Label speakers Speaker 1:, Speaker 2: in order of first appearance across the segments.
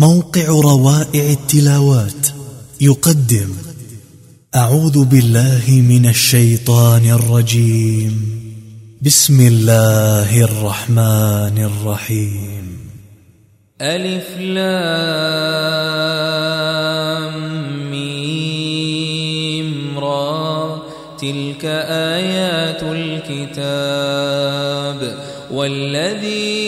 Speaker 1: موقع روائع التلاوات. يقدم أعوذ بالله من الشيطان الرجيم. بسم الله الرحمن الرحيم.
Speaker 2: ألف لام ميم را. تلك آيات الكتاب والذي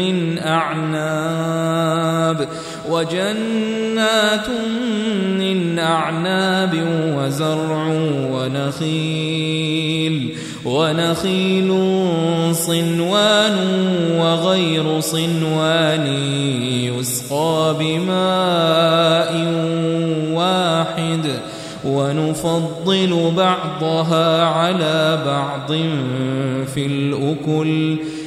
Speaker 2: أعناب وجنات من أعناب وزرع ونخيل ونخيل صنوان وغير صنوان يسقى بماء واحد ونفضل بعضها على بعض في الأكل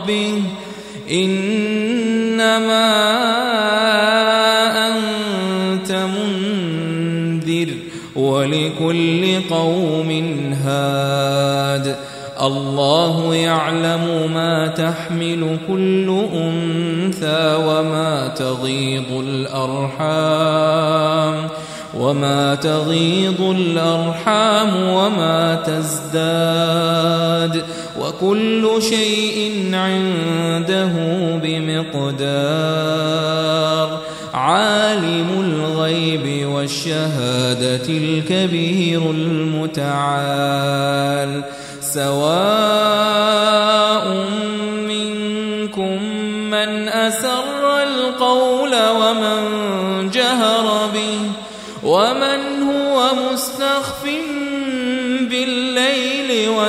Speaker 2: ربه إنما أنت منذر ولكل قوم هاد الله يعلم ما تحمل كل أنثى وما تغيض الأرحام وما تغيض الأرحام وما تزداد وكل شيء عنده بمقدار عالم الغيب والشهادة الكبير المتعال سواء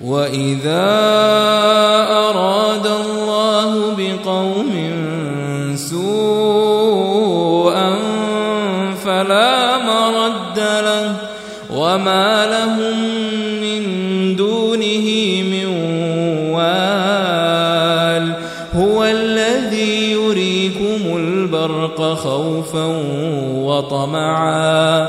Speaker 2: وإذا أراد الله بقوم سوءا فلا مرد له وما لهم من دونه من وال هو الذي يريكم البرق خوفا وطمعا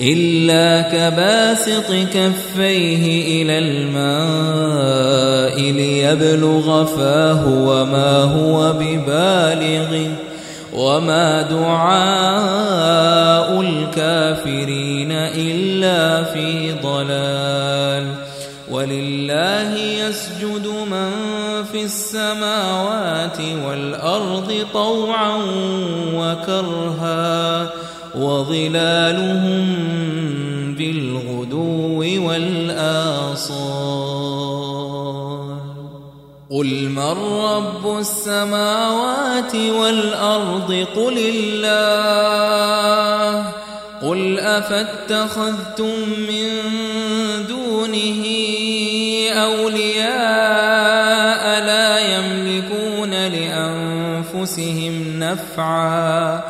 Speaker 2: إلا كباسط كفيه إلى الماء ليبلغ فاه وما هو ببالغ وما دعاء الكافرين إلا في ضلال. ولله يسجد من في السماوات والأرض طوعا وكرها. وظلالهم بالغدو والآصال. قل من رب السماوات والأرض قل الله. قل أفاتخذتم من دونه أولياء لا يملكون لأنفسهم نفعاً.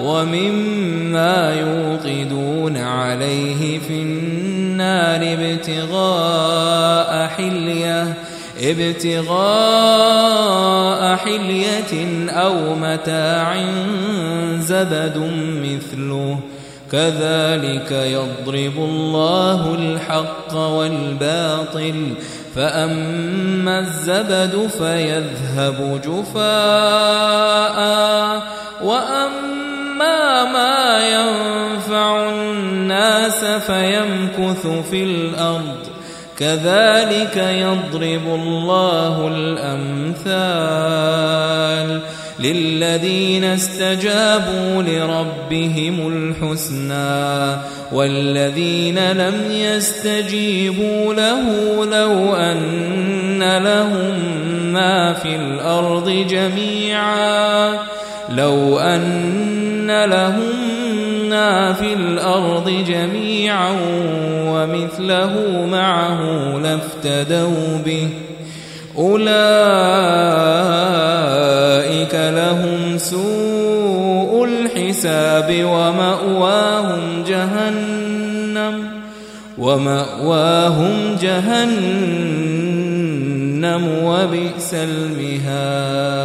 Speaker 2: ومما يوقدون عليه في النار ابتغاء حلية ابتغاء حلية أو متاع زبد مثله. كذلك يضرب الله الحق والباطل فأما الزبد فيذهب جفاء وأما ما ينفع الناس فيمكث في الأرض كذلك يضرب الله الأمثال للذين استجابوا لربهم الحسنى والذين لم يستجيبوا له لو أن لهم ما في الأرض جميعا لو أن لهم ما في الأرض جميعا ومثله معه لافتدوا به أولئك لهم سوء الحساب ومأواهم جهنم ومأواهم جهنم وبئس المهاد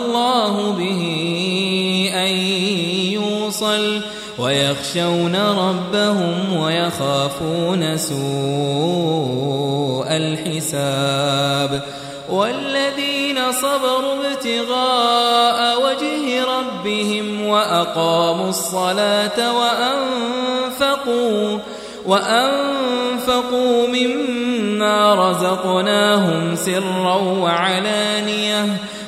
Speaker 2: يوصل ويخشون ربهم ويخافون سوء الحساب والذين صبروا ابتغاء وجه ربهم وأقاموا الصلاة وأنفقوا وأنفقوا مما رزقناهم سرا وعلانية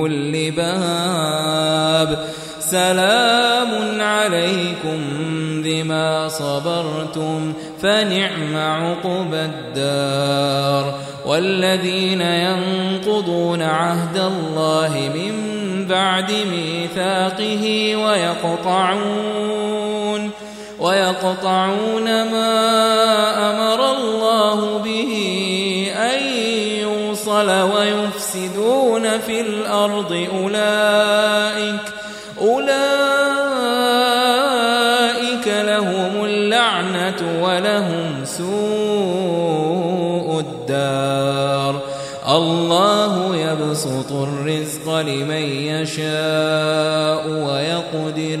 Speaker 2: كل باب. سلام عليكم بما صبرتم فنعم عقبى الدار. والذين ينقضون عهد الله من بعد ميثاقه ويقطعون ويقطعون ما أمر الله به يوصل ويفسدون في الأرض أولئك أولئك لهم اللعنة ولهم سوء الدار الله يبسط الرزق لمن يشاء ويقدر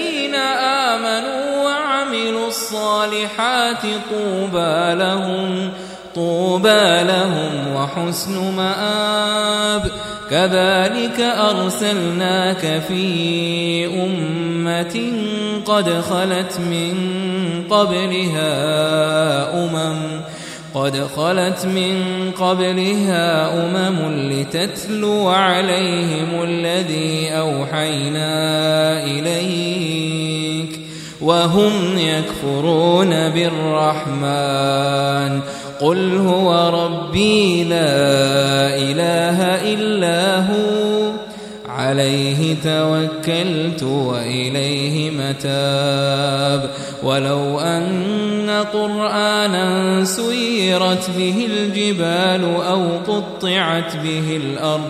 Speaker 2: طوبى لهم طوبى لهم وحسن مآب. كذلك أرسلناك في أمة قد خلت من قبلها أمم قد خلت من قبلها أمم لتتلو عليهم الذي أوحينا إليك. وهم يكفرون بالرحمن. قل هو ربي لا إله إلا هو. عليه توكلت وإليه متاب. ولو أن قرآنا سيرت به الجبال أو قطعت به الأرض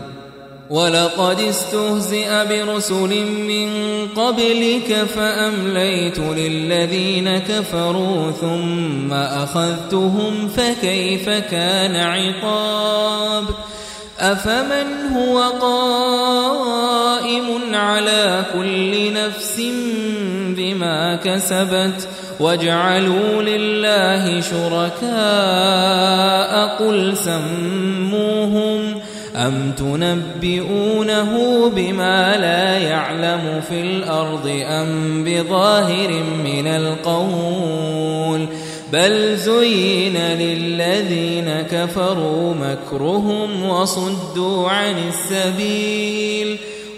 Speaker 2: ولقد استهزئ برسل من قبلك فأمليت للذين كفروا ثم أخذتهم فكيف كان عقاب؟ أفمن هو قائم على كل نفس بما كسبت؟ واجعلوا لله شركاء قل سموهم أم تنبئونه بما لا يعلم في الأرض أم بظاهر من القول بل زين للذين كفروا مكرهم وصدوا عن السبيل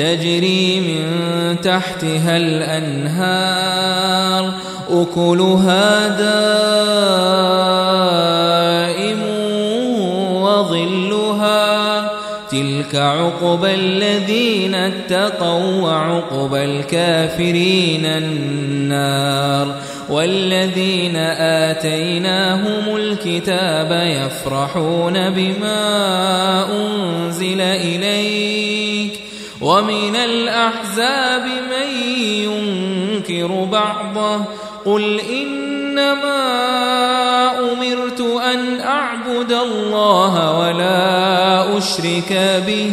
Speaker 2: تجري من تحتها الأنهار أكلها دائم وظلها. تلك عقبى الذين اتقوا وعقبى الكافرين النار. والذين آتيناهم الكتاب يفرحون بما أنزل إليك. ومن الأحزاب من ينكر بعضه قل إنما أمرت أن أعبد الله ولا أشرك به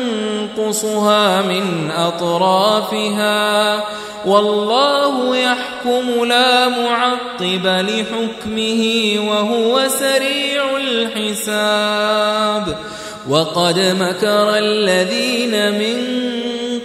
Speaker 2: ننقصها من أطرافها والله يحكم لا معقب لحكمه وهو سريع الحساب. وقد مكر الذين من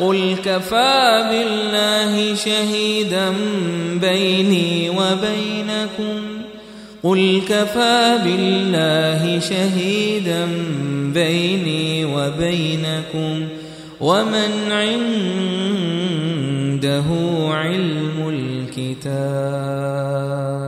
Speaker 2: قل كفى بالله شهيدا بيني وبينكم. قل كفى بالله شهيدا بيني وبينكم. ومن عنده علم الكتاب.